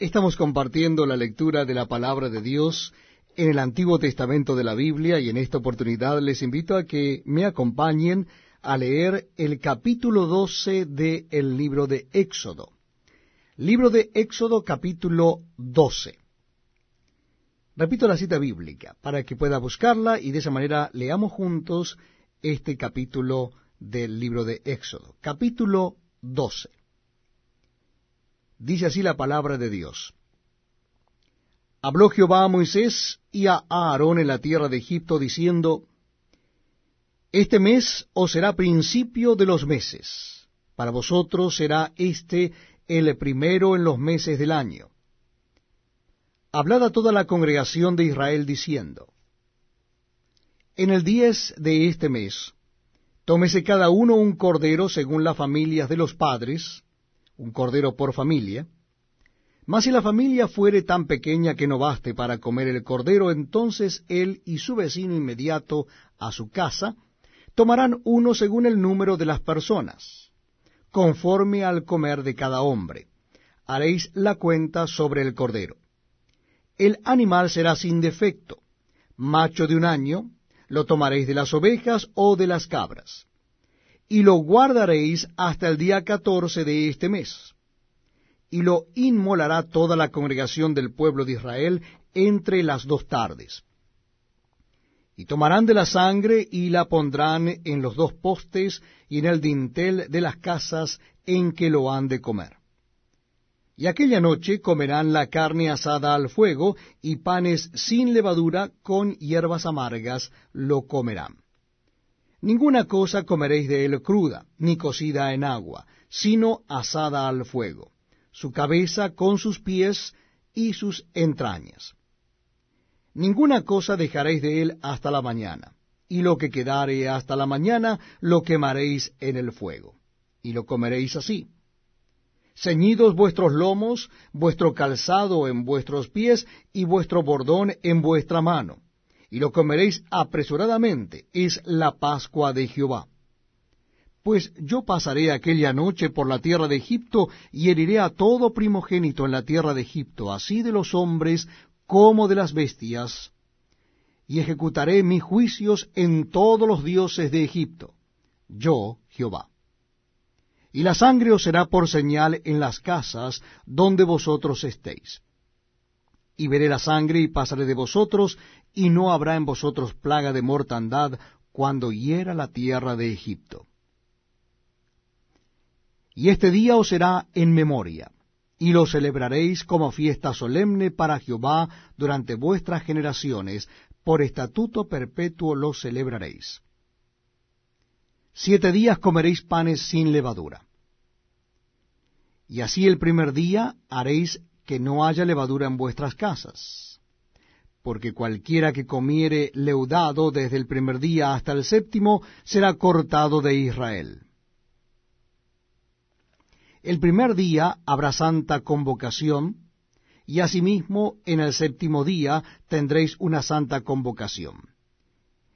Estamos compartiendo la lectura de la palabra de Dios en el Antiguo Testamento de la Biblia y en esta oportunidad les invito a que me acompañen a leer el capítulo 12 del libro de Éxodo. Libro de Éxodo capítulo 12. Repito la cita bíblica para que pueda buscarla y de esa manera leamos juntos este capítulo del libro de Éxodo. Capítulo 12. Dice así la palabra de Dios. Habló Jehová a Moisés y a Aarón en la tierra de Egipto, diciendo, Este mes os será principio de los meses, para vosotros será este el primero en los meses del año. Hablad a toda la congregación de Israel, diciendo, En el diez de este mes, tómese cada uno un cordero según las familias de los padres, un cordero por familia. Mas si la familia fuere tan pequeña que no baste para comer el cordero, entonces él y su vecino inmediato a su casa tomarán uno según el número de las personas, conforme al comer de cada hombre. Haréis la cuenta sobre el cordero. El animal será sin defecto, macho de un año, lo tomaréis de las ovejas o de las cabras y lo guardaréis hasta el día catorce de este mes. Y lo inmolará toda la congregación del pueblo de Israel entre las dos tardes. Y tomarán de la sangre y la pondrán en los dos postes y en el dintel de las casas en que lo han de comer. Y aquella noche comerán la carne asada al fuego y panes sin levadura con hierbas amargas lo comerán. Ninguna cosa comeréis de él cruda, ni cocida en agua, sino asada al fuego, su cabeza con sus pies y sus entrañas. Ninguna cosa dejaréis de él hasta la mañana, y lo que quedare hasta la mañana lo quemaréis en el fuego, y lo comeréis así. Ceñidos vuestros lomos, vuestro calzado en vuestros pies, y vuestro bordón en vuestra mano y lo comeréis apresuradamente, es la Pascua de Jehová. Pues yo pasaré aquella noche por la tierra de Egipto y heriré a todo primogénito en la tierra de Egipto, así de los hombres como de las bestias, y ejecutaré mis juicios en todos los dioses de Egipto, yo Jehová. Y la sangre os será por señal en las casas donde vosotros estéis y veré la sangre y pasaré de vosotros, y no habrá en vosotros plaga de mortandad cuando hiera la tierra de Egipto. Y este día os será en memoria, y lo celebraréis como fiesta solemne para Jehová durante vuestras generaciones, por estatuto perpetuo lo celebraréis. Siete días comeréis panes sin levadura. Y así el primer día haréis que no haya levadura en vuestras casas. Porque cualquiera que comiere leudado desde el primer día hasta el séptimo será cortado de Israel. El primer día habrá santa convocación, y asimismo en el séptimo día tendréis una santa convocación.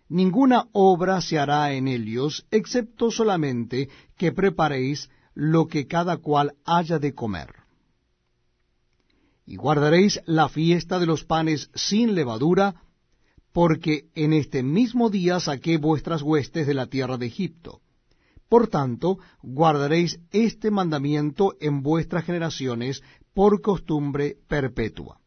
Ninguna obra se hará en ellos, excepto solamente que preparéis lo que cada cual haya de comer y guardaréis la fiesta de los panes sin levadura, porque en este mismo día saqué vuestras huestes de la tierra de Egipto. Por tanto, guardaréis este mandamiento en vuestras generaciones por costumbre perpetua.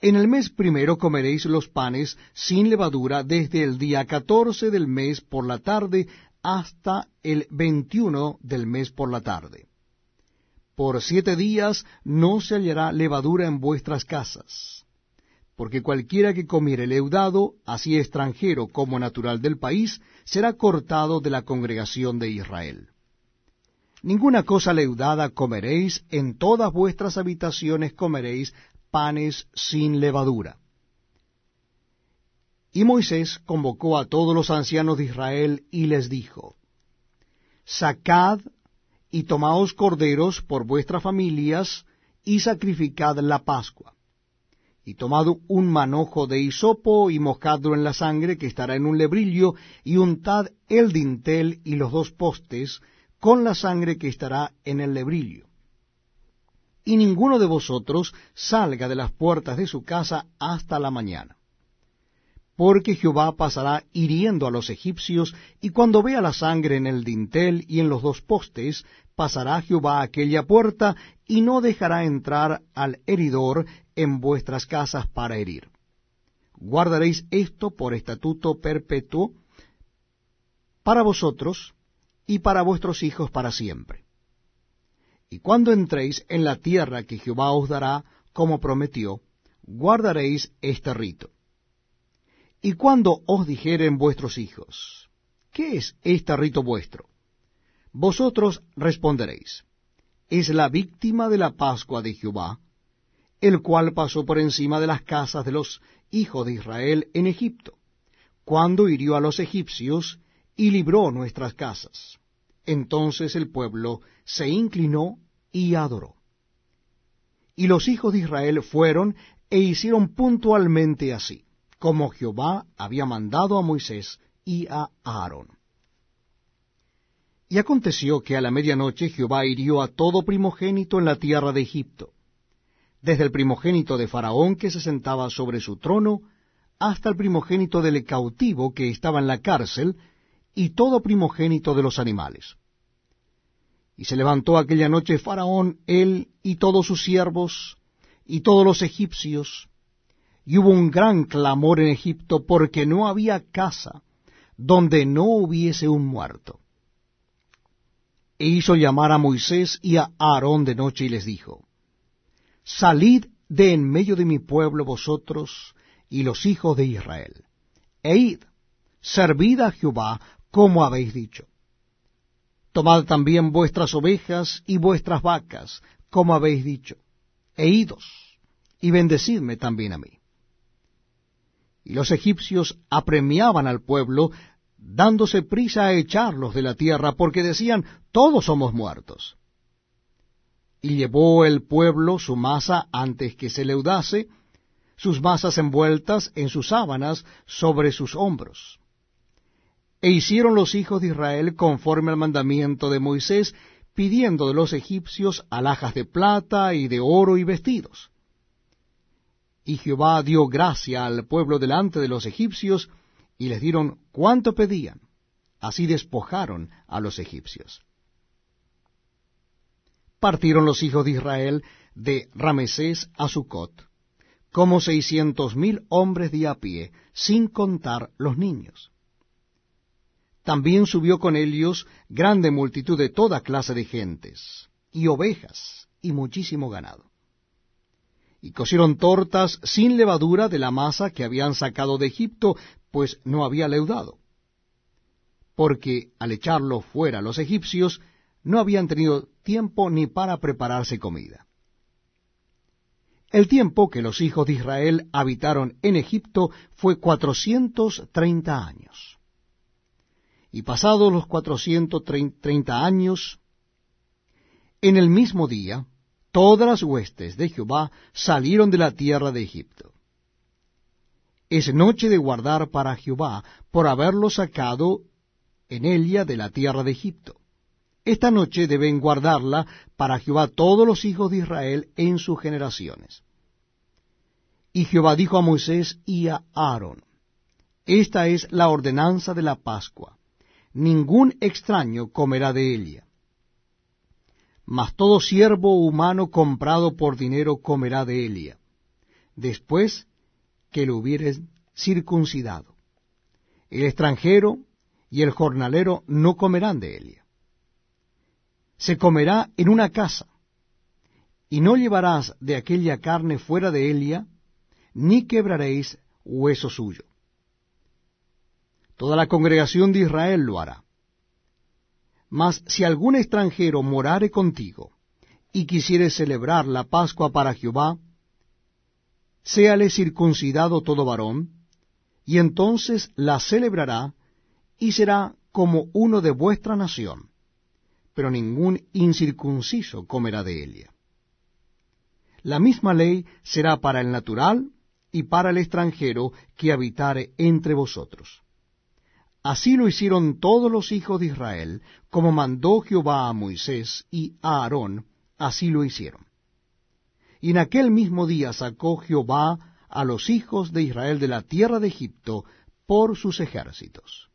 En el mes primero comeréis los panes sin levadura desde el día catorce del mes por la tarde hasta el veintiuno del mes por la tarde por siete días no se hallará levadura en vuestras casas. Porque cualquiera que comiere leudado, así extranjero como natural del país, será cortado de la congregación de Israel. Ninguna cosa leudada comeréis, en todas vuestras habitaciones comeréis panes sin levadura. Y Moisés convocó a todos los ancianos de Israel y les dijo, Sacad y tomaos corderos por vuestras familias, y sacrificad la Pascua. Y tomad un manojo de hisopo, y mojadlo en la sangre que estará en un lebrillo, y untad el dintel y los dos postes con la sangre que estará en el lebrillo. y ninguno de vosotros salga de las puertas de su casa hasta la mañana. Porque Jehová pasará hiriendo a los egipcios, y cuando vea la sangre en el dintel y en los dos postes, pasará Jehová aquella puerta, y no dejará entrar al heridor en vuestras casas para herir. Guardaréis esto por estatuto perpetuo para vosotros y para vuestros hijos para siempre. Y cuando entréis en la tierra que Jehová os dará, como prometió, guardaréis este rito. Y cuando os dijeren vuestros hijos, ¿qué es este rito vuestro? Vosotros responderéis, es la víctima de la Pascua de Jehová, el cual pasó por encima de las casas de los hijos de Israel en Egipto, cuando hirió a los egipcios y libró nuestras casas. Entonces el pueblo se inclinó y adoró. Y los hijos de Israel fueron e hicieron puntualmente así, como Jehová había mandado a Moisés y a Aarón. Y aconteció que a la medianoche Jehová hirió a todo primogénito en la tierra de Egipto, desde el primogénito de Faraón que se sentaba sobre su trono, hasta el primogénito del cautivo que estaba en la cárcel, y todo primogénito de los animales. Y se levantó aquella noche Faraón, él y todos sus siervos, y todos los egipcios, y hubo un gran clamor en Egipto porque no había casa donde no hubiese un muerto. E hizo llamar a Moisés y a Aarón de noche y les dijo, Salid de en medio de mi pueblo vosotros y los hijos de Israel, e id, servid a Jehová como habéis dicho. Tomad también vuestras ovejas y vuestras vacas, como habéis dicho, e idos, y bendecidme también a mí. Y los egipcios apremiaban al pueblo, dándose prisa a echarlos de la tierra, porque decían, todos somos muertos. Y llevó el pueblo su masa antes que se leudase, sus masas envueltas en sus sábanas sobre sus hombros. E hicieron los hijos de Israel conforme al mandamiento de Moisés, pidiendo de los egipcios alhajas de plata y de oro y vestidos. Y Jehová dio gracia al pueblo delante de los egipcios, y les dieron cuanto pedían. Así despojaron a los egipcios. Partieron los hijos de Israel de Ramesés a Sucot, como seiscientos mil hombres de a pie, sin contar los niños. También subió con ellos grande multitud de toda clase de gentes, y ovejas, y muchísimo ganado. Y cocieron tortas sin levadura de la masa que habían sacado de Egipto, pues no había leudado. Porque al echarlo fuera los egipcios, no habían tenido tiempo ni para prepararse comida. El tiempo que los hijos de Israel habitaron en Egipto fue cuatrocientos treinta años. Y pasados los cuatrocientos treinta años, en el mismo día, todas las huestes de Jehová salieron de la tierra de Egipto. Es noche de guardar para Jehová por haberlo sacado en ella de la tierra de Egipto. Esta noche deben guardarla para Jehová todos los hijos de Israel en sus generaciones. Y Jehová dijo a Moisés y a Aarón, Esta es la ordenanza de la Pascua ningún extraño comerá de ella. Mas todo siervo humano comprado por dinero comerá de ella, después que lo hubieres circuncidado. El extranjero y el jornalero no comerán de ella. Se comerá en una casa, y no llevarás de aquella carne fuera de ella, ni quebraréis hueso suyo. Toda la congregación de Israel lo hará. Mas si algún extranjero morare contigo, y quisiere celebrar la Pascua para Jehová, séale circuncidado todo varón, y entonces la celebrará, y será como uno de vuestra nación, pero ningún incircunciso comerá de ella. La misma ley será para el natural y para el extranjero que habitare entre vosotros. Así lo hicieron todos los hijos de Israel, como mandó Jehová a Moisés y a Aarón, así lo hicieron. Y en aquel mismo día sacó Jehová a los hijos de Israel de la tierra de Egipto por sus ejércitos.